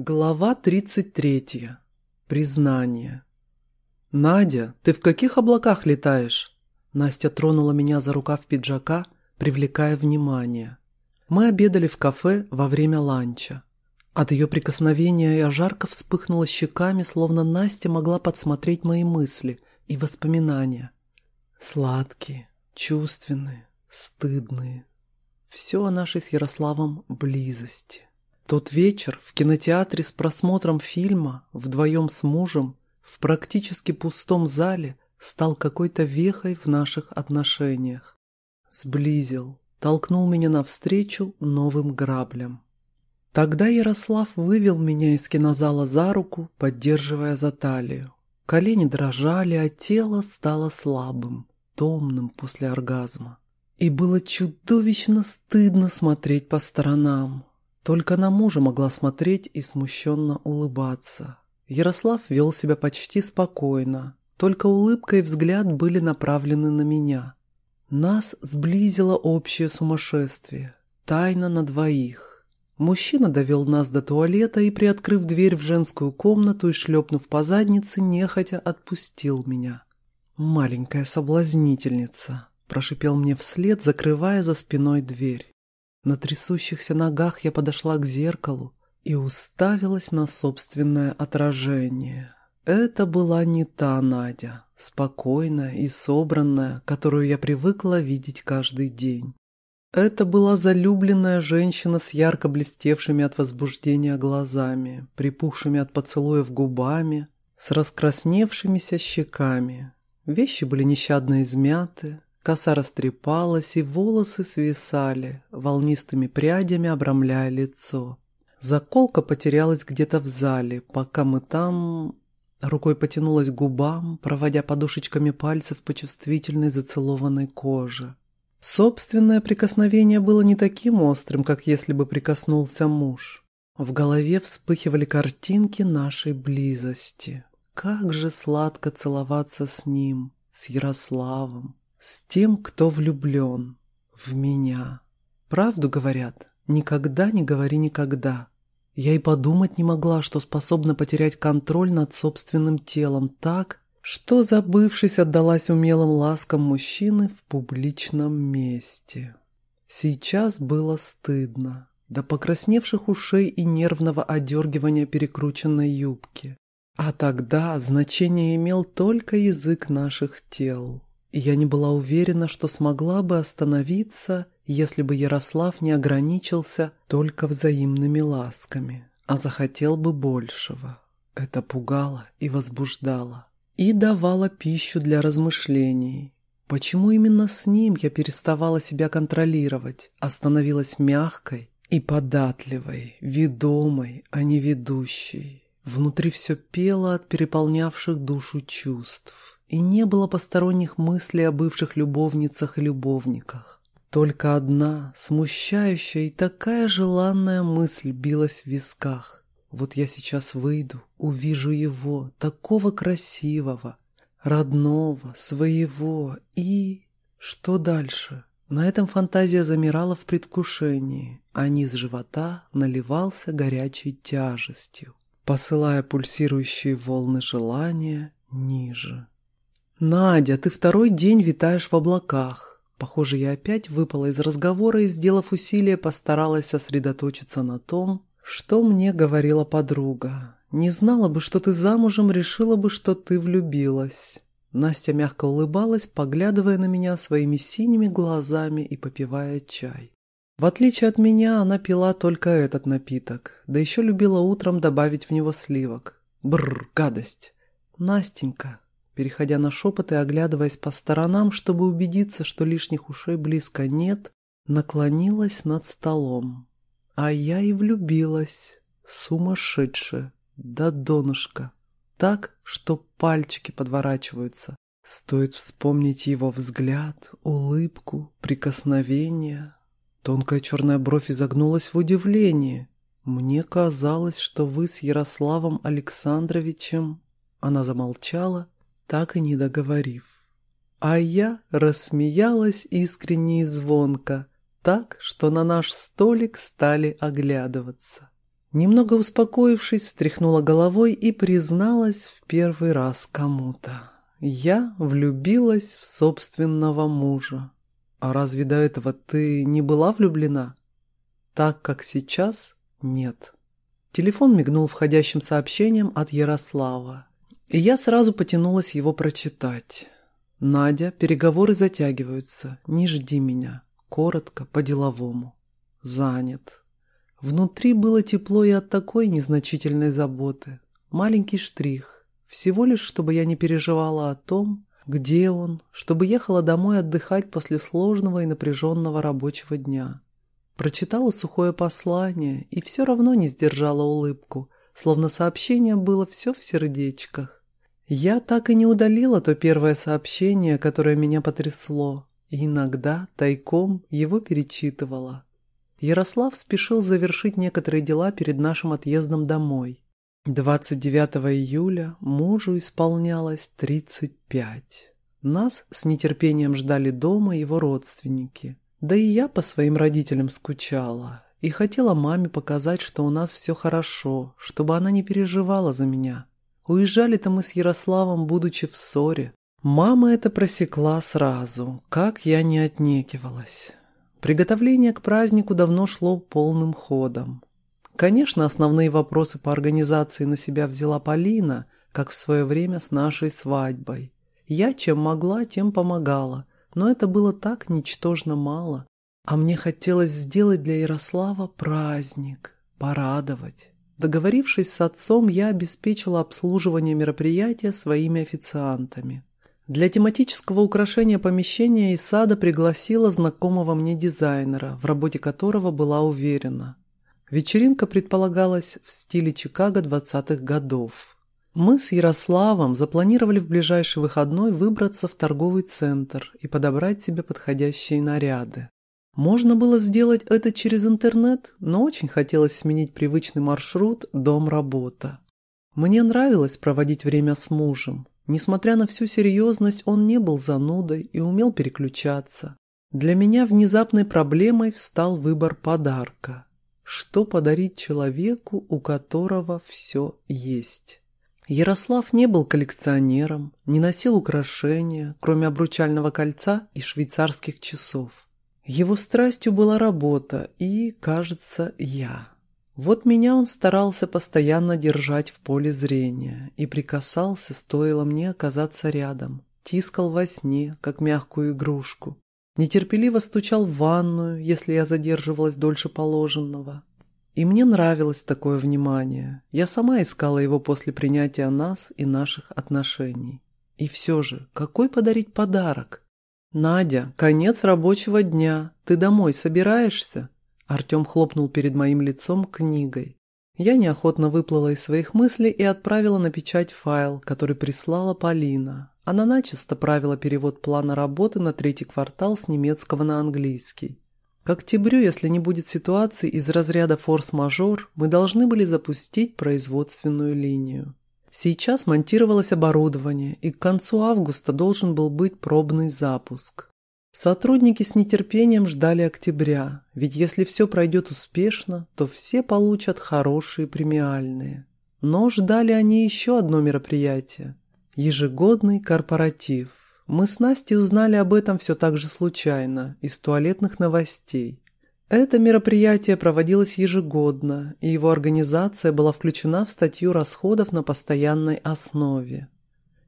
Глава 33. Признание. «Надя, ты в каких облаках летаешь?» Настя тронула меня за рукав пиджака, привлекая внимание. Мы обедали в кафе во время ланча. От ее прикосновения я жарко вспыхнула щеками, словно Настя могла подсмотреть мои мысли и воспоминания. Сладкие, чувственные, стыдные. Все о нашей с Ярославом близости. Тот вечер в кинотеатре с просмотром фильма вдвоем с мужем в практически пустом зале стал какой-то вехой в наших отношениях. Сблизил, толкнул меня навстречу новым граблям. Тогда Ярослав вывел меня из кинозала за руку, поддерживая за талию. Колени дрожали, а тело стало слабым, томным после оргазма. И было чудовищно стыдно смотреть по сторонам. Только на мужа могла смотреть и смущенно улыбаться. Ярослав вел себя почти спокойно, только улыбка и взгляд были направлены на меня. Нас сблизило общее сумасшествие, тайна на двоих. Мужчина довел нас до туалета и, приоткрыв дверь в женскую комнату и шлепнув по заднице, нехотя отпустил меня. «Маленькая соблазнительница», – прошипел мне вслед, закрывая за спиной дверь. На трясущихся ногах я подошла к зеркалу и уставилась на собственное отражение. Это была не та Надя, спокойная и собранная, которую я привыкла видеть каждый день. Это была залюбленная женщина с ярко блестевшими от возбуждения глазами, припухшими от поцелуев губами, с раскрасневшимися щеками. Вещи были нещадно измяты, Коса растрепалась, и волосы свисали, волнистыми прядями обрамляя лицо. Заколка потерялась где-то в зале, пока мы там... Рукой потянулась к губам, проводя подушечками пальцев по чувствительной зацелованной коже. Собственное прикосновение было не таким острым, как если бы прикоснулся муж. В голове вспыхивали картинки нашей близости. Как же сладко целоваться с ним, с Ярославом, с тем, кто влюблен в меня. Правду говорят, никогда не говори никогда. Я и подумать не могла, что способна потерять контроль над собственным телом так, что, забывшись, отдалась умелым ласкам мужчины в публичном месте. Сейчас было стыдно, до покрасневших ушей и нервного одергивания перекрученной юбки. А тогда значение имел только язык наших тел я не была уверена, что смогла бы остановиться, если бы Ярослав не ограничился только взаимными ласками, а захотел бы большего. Это пугало и возбуждало. И давало пищу для размышлений. Почему именно с ним я переставала себя контролировать, а становилась мягкой и податливой, ведомой, а не ведущей? Внутри все пело от переполнявших душу чувств и не было посторонних мыслей о бывших любовницах и любовниках. Только одна, смущающая и такая желанная мысль билась в висках. Вот я сейчас выйду, увижу его, такого красивого, родного, своего, и... Что дальше? На этом фантазия замирала в предвкушении, а низ живота наливался горячей тяжестью, посылая пульсирующие волны желания ниже. «Надя, ты второй день витаешь в облаках». Похоже, я опять выпала из разговора и, сделав усилие, постаралась сосредоточиться на том, что мне говорила подруга. «Не знала бы, что ты замужем, решила бы, что ты влюбилась». Настя мягко улыбалась, поглядывая на меня своими синими глазами и попивая чай. В отличие от меня, она пила только этот напиток, да еще любила утром добавить в него сливок. Бррр, гадость. Настенька, переходя на шепот и оглядываясь по сторонам, чтобы убедиться, что лишних ушей близко нет, наклонилась над столом. А я и влюбилась, сумасшедшая, до донышка, так, что пальчики подворачиваются. Стоит вспомнить его взгляд, улыбку, прикосновение. Тонкая черная бровь изогнулась в удивлении. Мне казалось, что вы с Ярославом Александровичем... Она замолчала, так и не договорив. А я рассмеялась искренне и звонко, так, что на наш столик стали оглядываться. Немного успокоившись, встряхнула головой и призналась в первый раз кому-то. Я влюбилась в собственного мужа. А разве до этого ты не была влюблена? Так, как сейчас, нет. Телефон мигнул входящим сообщением от Ярослава. И я сразу потянулась его прочитать. «Надя, переговоры затягиваются. Не жди меня. Коротко, по-деловому. Занят». Внутри было тепло и от такой незначительной заботы. Маленький штрих. Всего лишь, чтобы я не переживала о том, где он, чтобы ехала домой отдыхать после сложного и напряженного рабочего дня. Прочитала сухое послание и все равно не сдержала улыбку, словно сообщение было все в сердечках. Я так и не удалила то первое сообщение, которое меня потрясло, и иногда тайком его перечитывала. Ярослав спешил завершить некоторые дела перед нашим отъездом домой. 29 июля мужу исполнялось 35. Нас с нетерпением ждали дома его родственники. Да и я по своим родителям скучала и хотела маме показать, что у нас все хорошо, чтобы она не переживала за меня. Уезжали-то мы с Ярославом, будучи в ссоре. Мама это просекла сразу, как я не отнекивалась. Приготовление к празднику давно шло полным ходом. Конечно, основные вопросы по организации на себя взяла Полина, как в свое время с нашей свадьбой. Я чем могла, тем помогала, но это было так ничтожно мало. А мне хотелось сделать для Ярослава праздник, порадовать. Договорившись с отцом, я обеспечила обслуживание мероприятия своими официантами. Для тематического украшения помещения из сада пригласила знакомого мне дизайнера, в работе которого была уверена. Вечеринка предполагалась в стиле Чикаго 20-х годов. Мы с Ярославом запланировали в ближайший выходной выбраться в торговый центр и подобрать себе подходящие наряды. Можно было сделать это через интернет, но очень хотелось сменить привычный маршрут «дом-работа». Мне нравилось проводить время с мужем. Несмотря на всю серьезность, он не был занудой и умел переключаться. Для меня внезапной проблемой встал выбор подарка что подарить человеку, у которого все есть. Ярослав не был коллекционером, не носил украшения, кроме обручального кольца и швейцарских часов. Его страстью была работа и, кажется, я. Вот меня он старался постоянно держать в поле зрения и прикасался, стоило мне оказаться рядом. Тискал во сне, как мягкую игрушку. Нетерпеливо стучал в ванную, если я задерживалась дольше положенного. И мне нравилось такое внимание. Я сама искала его после принятия нас и наших отношений. И все же, какой подарить подарок? «Надя, конец рабочего дня. Ты домой собираешься?» Артем хлопнул перед моим лицом книгой. Я неохотно выплыла из своих мыслей и отправила на печать файл, который прислала Полина. Она начисто правила перевод плана работы на третий квартал с немецкого на английский. К октябрю, если не будет ситуации из разряда форс-мажор, мы должны были запустить производственную линию. Сейчас монтировалось оборудование, и к концу августа должен был быть пробный запуск. Сотрудники с нетерпением ждали октября, ведь если все пройдет успешно, то все получат хорошие премиальные. Но ждали они еще одно мероприятие – ежегодный корпоратив. Мы с Настей узнали об этом все так же случайно, из туалетных новостей. Это мероприятие проводилось ежегодно, и его организация была включена в статью расходов на постоянной основе.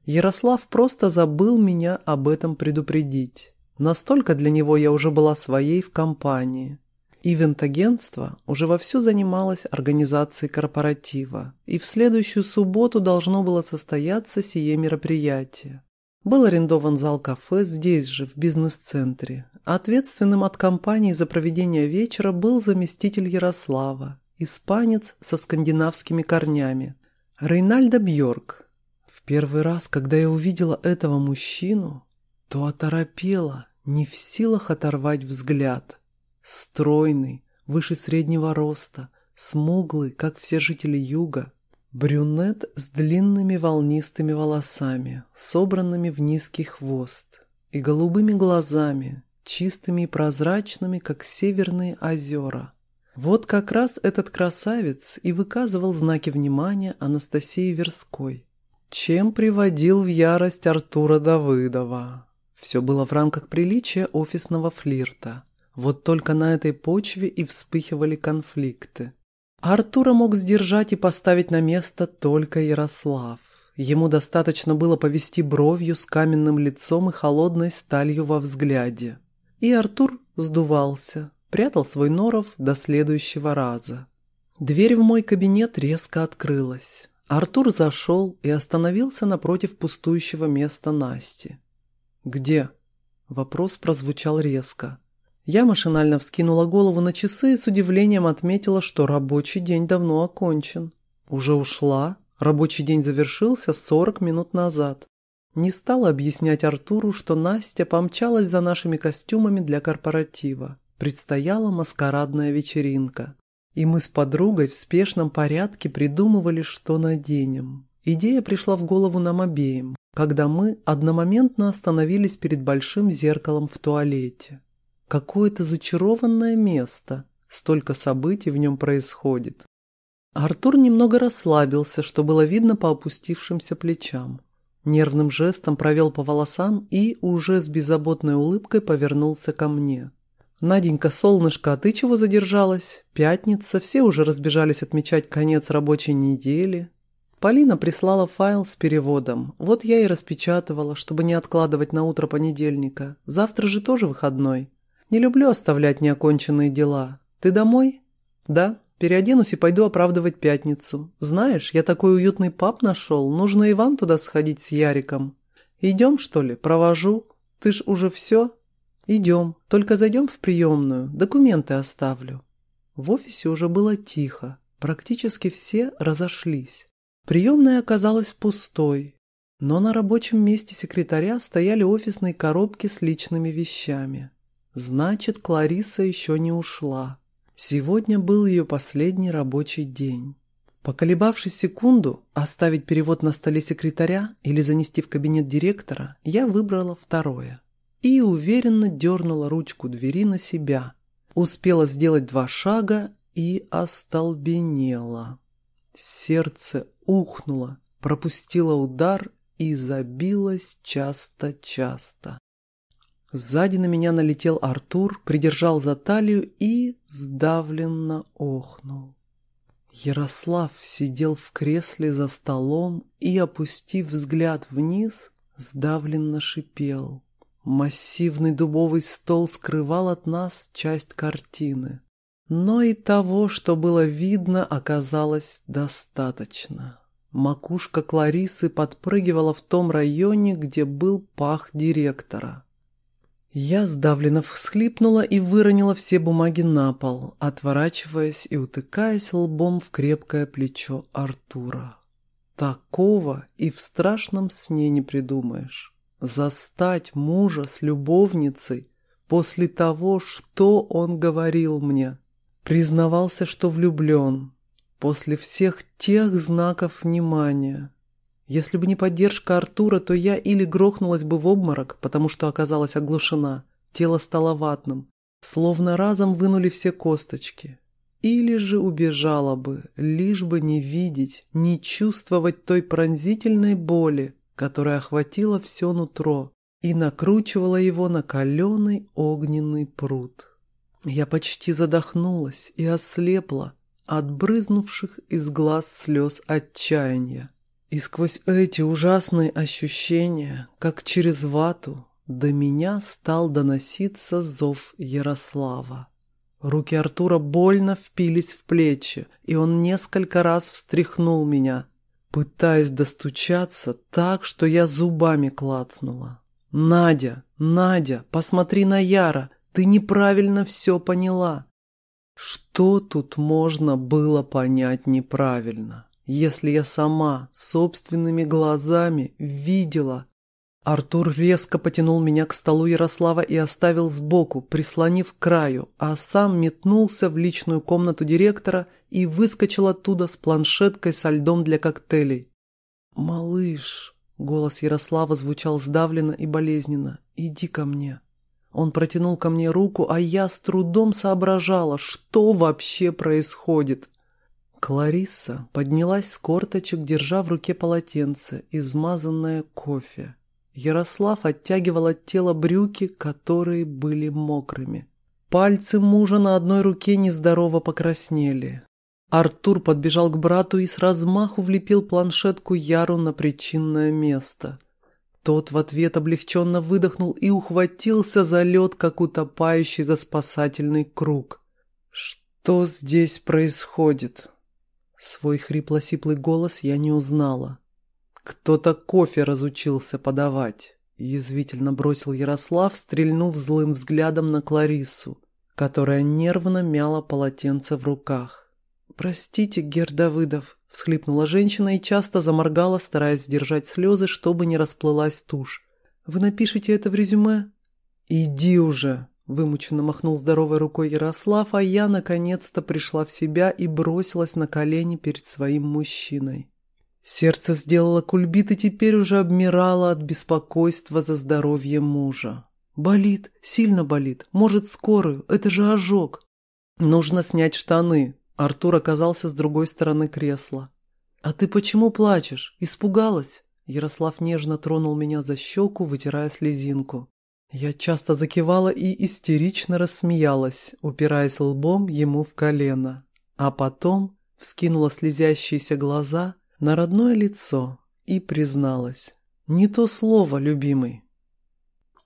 Ярослав просто забыл меня об этом предупредить. Настолько для него я уже была своей в компании. Ивент-агентство уже вовсю занималось организацией корпоратива, и в следующую субботу должно было состояться сие мероприятие. Был арендован зал-кафе здесь же, в бизнес-центре. Ответственным от компании за проведение вечера был заместитель Ярослава, испанец со скандинавскими корнями, Рейнальдо Бьорк. В первый раз, когда я увидела этого мужчину, то оторопела, не в силах оторвать взгляд. Стройный, выше среднего роста, смуглый, как все жители юга, Брюнет с длинными волнистыми волосами, собранными в низкий хвост, и голубыми глазами, чистыми и прозрачными, как северные озера. Вот как раз этот красавец и выказывал знаки внимания Анастасии Верской, чем приводил в ярость Артура Давыдова. Все было в рамках приличия офисного флирта. Вот только на этой почве и вспыхивали конфликты. Артура мог сдержать и поставить на место только Ярослав. Ему достаточно было повести бровью с каменным лицом и холодной сталью во взгляде. И Артур сдувался, прятал свой норов до следующего раза. Дверь в мой кабинет резко открылась. Артур зашел и остановился напротив пустующего места Насти. «Где?» Вопрос прозвучал резко. Я машинально вскинула голову на часы и с удивлением отметила, что рабочий день давно окончен. Уже ушла, рабочий день завершился 40 минут назад. Не стала объяснять Артуру, что Настя помчалась за нашими костюмами для корпоратива. Предстояла маскарадная вечеринка. И мы с подругой в спешном порядке придумывали, что наденем. Идея пришла в голову нам обеим, когда мы одномоментно остановились перед большим зеркалом в туалете. Какое-то зачарованное место, столько событий в нем происходит. Артур немного расслабился, что было видно по опустившимся плечам. Нервным жестом провел по волосам и уже с беззаботной улыбкой повернулся ко мне. «Наденька, солнышко, а ты чего задержалась? Пятница, все уже разбежались отмечать конец рабочей недели». Полина прислала файл с переводом. Вот я и распечатывала, чтобы не откладывать на утро понедельника. Завтра же тоже выходной. Не люблю оставлять неоконченные дела. Ты домой? Да. Переоденусь и пойду оправдывать пятницу. Знаешь, я такой уютный паб нашел. Нужно и вам туда сходить с Яриком. Идем, что ли? Провожу. Ты ж уже все? «Идем, только зайдем в приемную, документы оставлю». В офисе уже было тихо, практически все разошлись. Приемная оказалась пустой, но на рабочем месте секретаря стояли офисные коробки с личными вещами. Значит, Клариса еще не ушла. Сегодня был ее последний рабочий день. Поколебавшись секунду, оставить перевод на столе секретаря или занести в кабинет директора, я выбрала второе и уверенно дернула ручку двери на себя. Успела сделать два шага и остолбенела. Сердце ухнуло, пропустило удар и забилось часто-часто. Сзади на меня налетел Артур, придержал за талию и сдавленно охнул. Ярослав сидел в кресле за столом и, опустив взгляд вниз, сдавленно шипел. Массивный дубовый стол скрывал от нас часть картины. Но и того, что было видно, оказалось достаточно. Макушка Кларисы подпрыгивала в том районе, где был пах директора. Я сдавленно всхлипнула и выронила все бумаги на пол, отворачиваясь и утыкаясь лбом в крепкое плечо Артура. Такого и в страшном сне не придумаешь. Застать мужа с любовницей после того, что он говорил мне. Признавался, что влюблен. После всех тех знаков внимания. Если бы не поддержка Артура, то я или грохнулась бы в обморок, потому что оказалась оглушена, тело стало ватным, словно разом вынули все косточки. Или же убежала бы, лишь бы не видеть, не чувствовать той пронзительной боли, которая охватила все нутро и накручивала его на каленый огненный пруд. Я почти задохнулась и ослепла от брызнувших из глаз слез отчаяния. И сквозь эти ужасные ощущения, как через вату, до меня стал доноситься зов Ярослава. Руки Артура больно впились в плечи, и он несколько раз встряхнул меня, пытаясь достучаться так, что я зубами клацнула. «Надя, Надя, посмотри на Яра, ты неправильно все поняла». Что тут можно было понять неправильно, если я сама собственными глазами видела, Артур резко потянул меня к столу Ярослава и оставил сбоку, прислонив к краю, а сам метнулся в личную комнату директора и выскочил оттуда с планшеткой со льдом для коктейлей. «Малыш», — голос Ярослава звучал сдавленно и болезненно, — «иди ко мне». Он протянул ко мне руку, а я с трудом соображала, что вообще происходит. Кларисса поднялась с корточек, держа в руке полотенце, измазанное кофе. Ярослав оттягивал от тела брюки, которые были мокрыми. Пальцы мужа на одной руке нездорово покраснели. Артур подбежал к брату и с размаху влепил планшетку Яру на причинное место. Тот в ответ облегченно выдохнул и ухватился за лед, как утопающий за спасательный круг. «Что здесь происходит?» Свой хрипло-сиплый голос я не узнала. «Кто-то кофе разучился подавать». Язвительно бросил Ярослав, стрельнув злым взглядом на Клариссу, которая нервно мяла полотенце в руках. «Простите, Гер Давыдов», — всхлипнула женщина и часто заморгала, стараясь сдержать слезы, чтобы не расплылась тушь. «Вы напишите это в резюме?» «Иди уже!» — вымученно махнул здоровой рукой Ярослав, а я наконец-то пришла в себя и бросилась на колени перед своим мужчиной. Сердце сделало кульбит и теперь уже обмирало от беспокойства за здоровье мужа. «Болит, сильно болит, может, скорую, это же ожог». «Нужно снять штаны». Артур оказался с другой стороны кресла. «А ты почему плачешь? Испугалась?» Ярослав нежно тронул меня за щеку, вытирая слезинку. Я часто закивала и истерично рассмеялась, упираясь лбом ему в колено. А потом вскинула слезящиеся глаза – на родное лицо и призналась. «Не то слово, любимый.